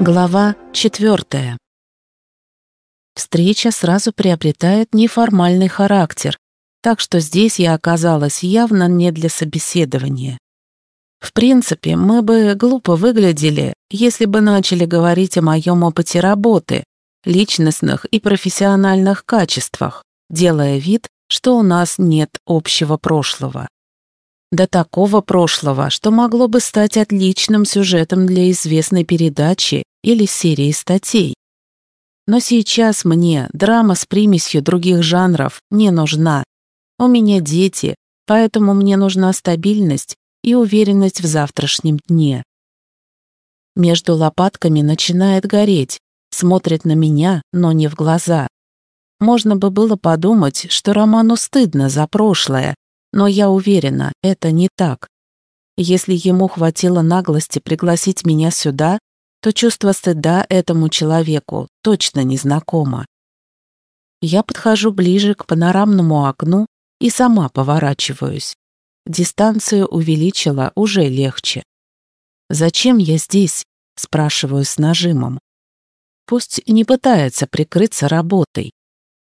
Глава четвертая. Встреча сразу приобретает неформальный характер, так что здесь я оказалась явно не для собеседования. В принципе, мы бы глупо выглядели, если бы начали говорить о моем опыте работы, личностных и профессиональных качествах, делая вид, что у нас нет общего прошлого. До такого прошлого, что могло бы стать отличным сюжетом для известной передачи или серии статей. Но сейчас мне драма с примесью других жанров не нужна. У меня дети, поэтому мне нужна стабильность и уверенность в завтрашнем дне. Между лопатками начинает гореть, смотрит на меня, но не в глаза. Можно бы было подумать, что Роману стыдно за прошлое, но я уверена, это не так. Если ему хватило наглости пригласить меня сюда, то чувство стыда этому человеку точно не знакомо. Я подхожу ближе к панорамному окну и сама поворачиваюсь. Дистанцию увеличила уже легче. «Зачем я здесь?» – спрашиваю с нажимом. Пусть не пытается прикрыться работой.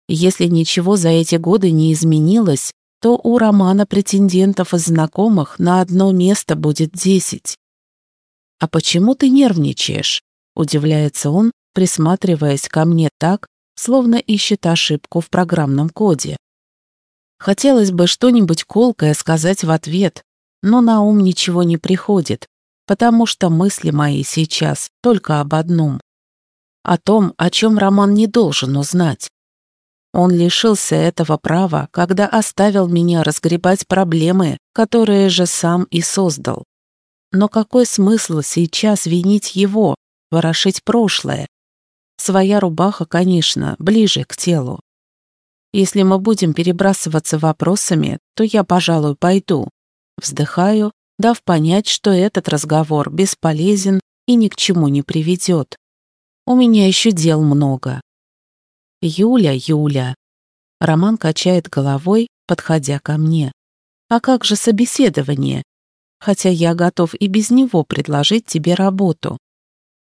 Если ничего за эти годы не изменилось, то у романа претендентов и знакомых на одно место будет десять. «А почему ты нервничаешь?» — удивляется он, присматриваясь ко мне так, словно ищет ошибку в программном коде. Хотелось бы что-нибудь колкое сказать в ответ, но на ум ничего не приходит, потому что мысли мои сейчас только об одном. О том, о чем Роман не должен узнать. Он лишился этого права, когда оставил меня разгребать проблемы, которые же сам и создал. Но какой смысл сейчас винить его, ворошить прошлое? Своя рубаха, конечно, ближе к телу. Если мы будем перебрасываться вопросами, то я, пожалуй, пойду. Вздыхаю, дав понять, что этот разговор бесполезен и ни к чему не приведет. У меня еще дел много. Юля, Юля. Роман качает головой, подходя ко мне. А как же собеседование? Хотя я готов и без него предложить тебе работу.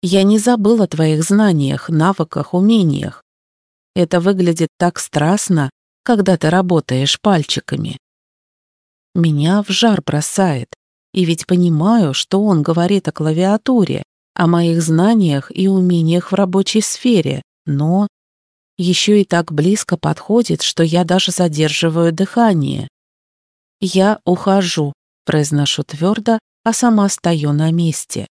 Я не забыл о твоих знаниях, навыках, умениях. Это выглядит так страстно, когда ты работаешь пальчиками. Меня в жар бросает, и ведь понимаю, что он говорит о клавиатуре, о моих знаниях и умениях в рабочей сфере, но еще и так близко подходит, что я даже задерживаю дыхание. Я ухожу, Произношу твердо, а сама стою на месте.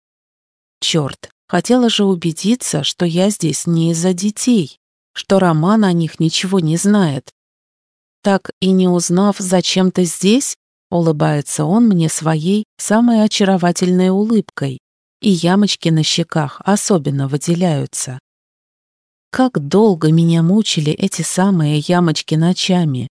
Черт, хотела же убедиться, что я здесь не из-за детей, что Роман о них ничего не знает. Так и не узнав, зачем ты здесь, улыбается он мне своей самой очаровательной улыбкой, и ямочки на щеках особенно выделяются. Как долго меня мучили эти самые ямочки ночами.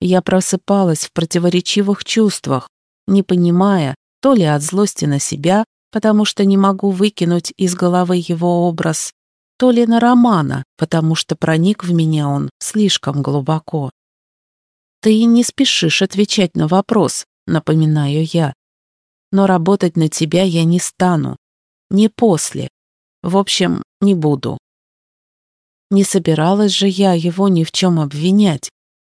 Я просыпалась в противоречивых чувствах, не понимая, то ли от злости на себя, потому что не могу выкинуть из головы его образ, то ли на Романа, потому что проник в меня он слишком глубоко. «Ты не спешишь отвечать на вопрос», — напоминаю я. «Но работать на тебя я не стану. Не после. В общем, не буду». Не собиралась же я его ни в чем обвинять.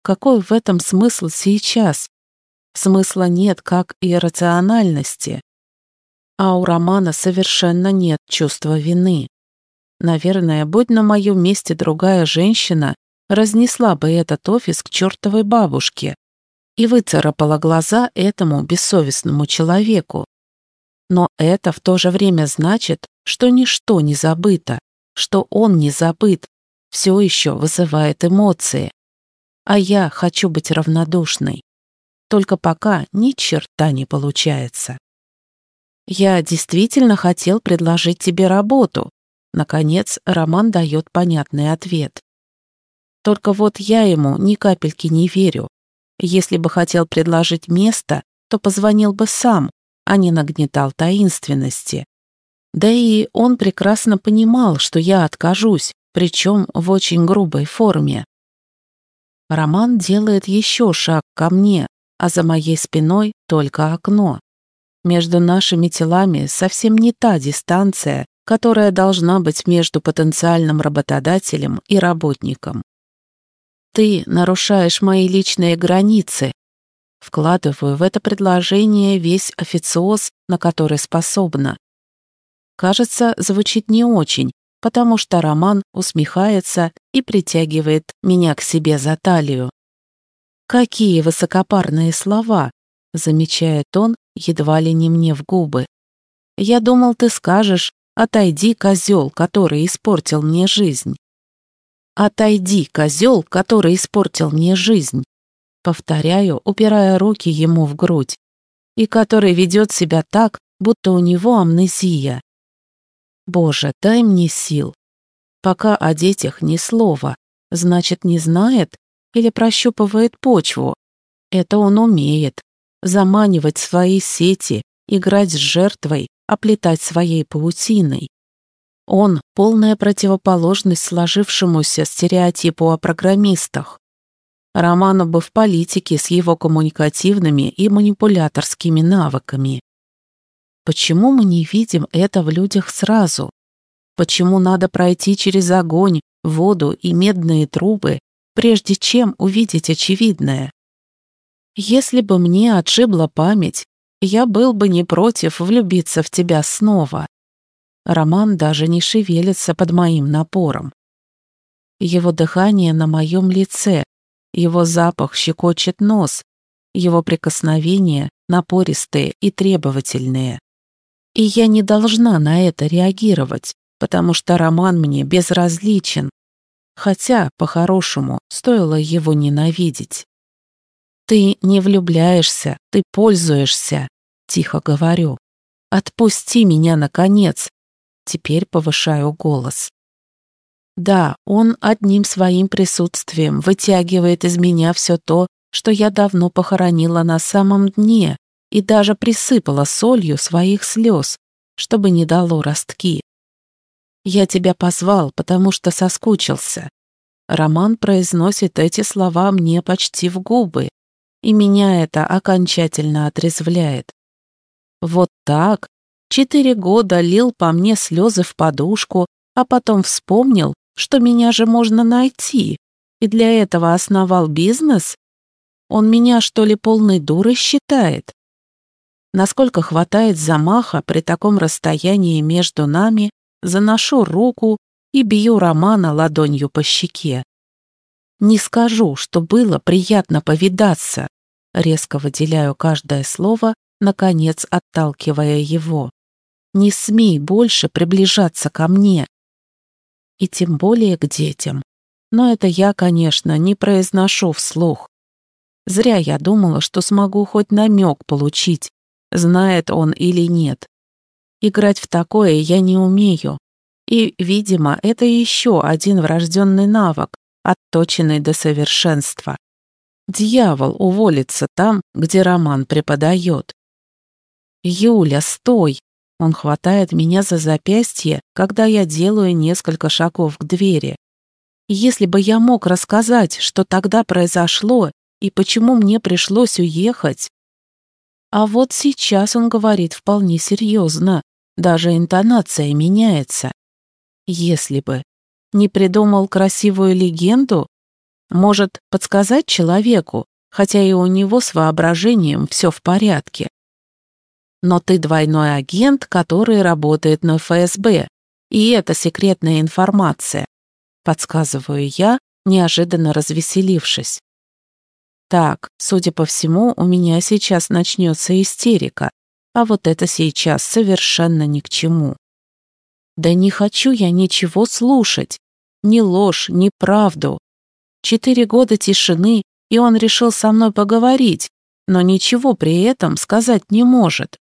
Какой в этом смысл сейчас, Смысла нет, как и рациональности. А у Романа совершенно нет чувства вины. Наверное, будь на моем месте другая женщина, разнесла бы этот офис к чертовой бабушке и выцарапала глаза этому бессовестному человеку. Но это в то же время значит, что ничто не забыто, что он не забыт, все еще вызывает эмоции. А я хочу быть равнодушной. Только пока ни черта не получается. Я действительно хотел предложить тебе работу. Наконец, Роман дает понятный ответ. Только вот я ему ни капельки не верю. Если бы хотел предложить место, то позвонил бы сам, а не нагнетал таинственности. Да и он прекрасно понимал, что я откажусь, причем в очень грубой форме. Роман делает еще шаг ко мне, а за моей спиной только окно. Между нашими телами совсем не та дистанция, которая должна быть между потенциальным работодателем и работником. Ты нарушаешь мои личные границы. Вкладываю в это предложение весь официоз, на который способна. Кажется, звучит не очень, потому что Роман усмехается и притягивает меня к себе за талию. «Какие высокопарные слова!» — замечает он, едва ли не мне в губы. «Я думал, ты скажешь, отойди, козел, который испортил мне жизнь». «Отойди, козел, который испортил мне жизнь», повторяю, упирая руки ему в грудь, и который ведет себя так, будто у него амнезия. Боже, дай мне сил. Пока о детях ни слова, значит, не знает или прощупывает почву. Это он умеет. Заманивать свои сети, играть с жертвой, оплетать своей паутиной. Он — полная противоположность сложившемуся стереотипу о программистах. Роману бы в политике с его коммуникативными и манипуляторскими навыками. Почему мы не видим это в людях сразу? Почему надо пройти через огонь, воду и медные трубы, прежде чем увидеть очевидное? Если бы мне отшибла память, я был бы не против влюбиться в тебя снова. Роман даже не шевелится под моим напором. Его дыхание на моем лице, его запах щекочет нос, его прикосновения напористые и требовательные. И я не должна на это реагировать, потому что роман мне безразличен. Хотя, по-хорошему, стоило его ненавидеть. «Ты не влюбляешься, ты пользуешься», — тихо говорю. «Отпусти меня, наконец!» Теперь повышаю голос. Да, он одним своим присутствием вытягивает из меня все то, что я давно похоронила на самом дне, и даже присыпала солью своих слез, чтобы не дало ростки. «Я тебя позвал, потому что соскучился». Роман произносит эти слова мне почти в губы, и меня это окончательно отрезвляет. Вот так. Четыре года лил по мне слезы в подушку, а потом вспомнил, что меня же можно найти, и для этого основал бизнес? Он меня, что ли, полной дурой считает? Насколько хватает замаха при таком расстоянии между нами, заношу руку и бью Романа ладонью по щеке. Не скажу, что было приятно повидаться, резко выделяю каждое слово, наконец отталкивая его. Не смей больше приближаться ко мне. И тем более к детям. Но это я, конечно, не произношу вслух. Зря я думала, что смогу хоть намек получить, знает он или нет. Играть в такое я не умею. И, видимо, это еще один врожденный навык, отточенный до совершенства. Дьявол уволится там, где Роман преподает. «Юля, стой!» Он хватает меня за запястье, когда я делаю несколько шагов к двери. Если бы я мог рассказать, что тогда произошло и почему мне пришлось уехать, а вот сейчас он говорит вполне серьезно, даже интонация меняется. Если бы не придумал красивую легенду, может подсказать человеку, хотя и у него с воображением все в порядке. Но ты двойной агент, который работает на ФСБ, и это секретная информация, подсказываю я, неожиданно развеселившись. Так, судя по всему, у меня сейчас начнется истерика, а вот это сейчас совершенно ни к чему. Да не хочу я ничего слушать. Ни ложь, ни правду. Четыре года тишины, и он решил со мной поговорить, но ничего при этом сказать не может.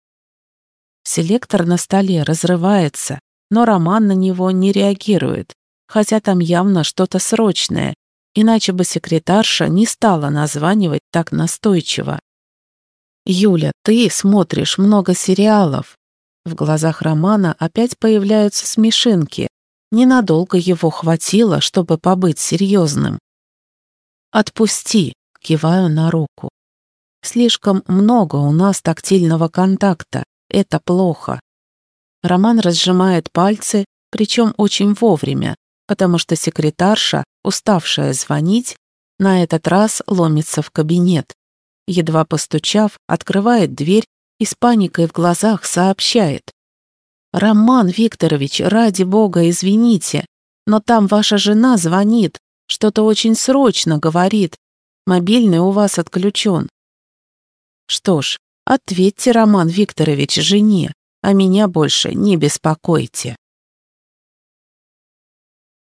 Селектор на столе разрывается, но Роман на него не реагирует, хотя там явно что-то срочное, иначе бы секретарша не стала названивать так настойчиво. «Юля, ты смотришь много сериалов». В глазах Романа опять появляются смешинки. Ненадолго его хватило, чтобы побыть серьезным. «Отпусти», — киваю на руку. «Слишком много у нас тактильного контакта. Это плохо». Роман разжимает пальцы, причем очень вовремя, потому что секретарша, уставшая звонить, на этот раз ломится в кабинет. Едва постучав, открывает дверь и с паникой в глазах сообщает. «Роман Викторович, ради бога, извините, но там ваша жена звонит, что-то очень срочно говорит. Мобильный у вас отключен». Что ж, ответьте, Роман Викторович, жене, а меня больше не беспокойте.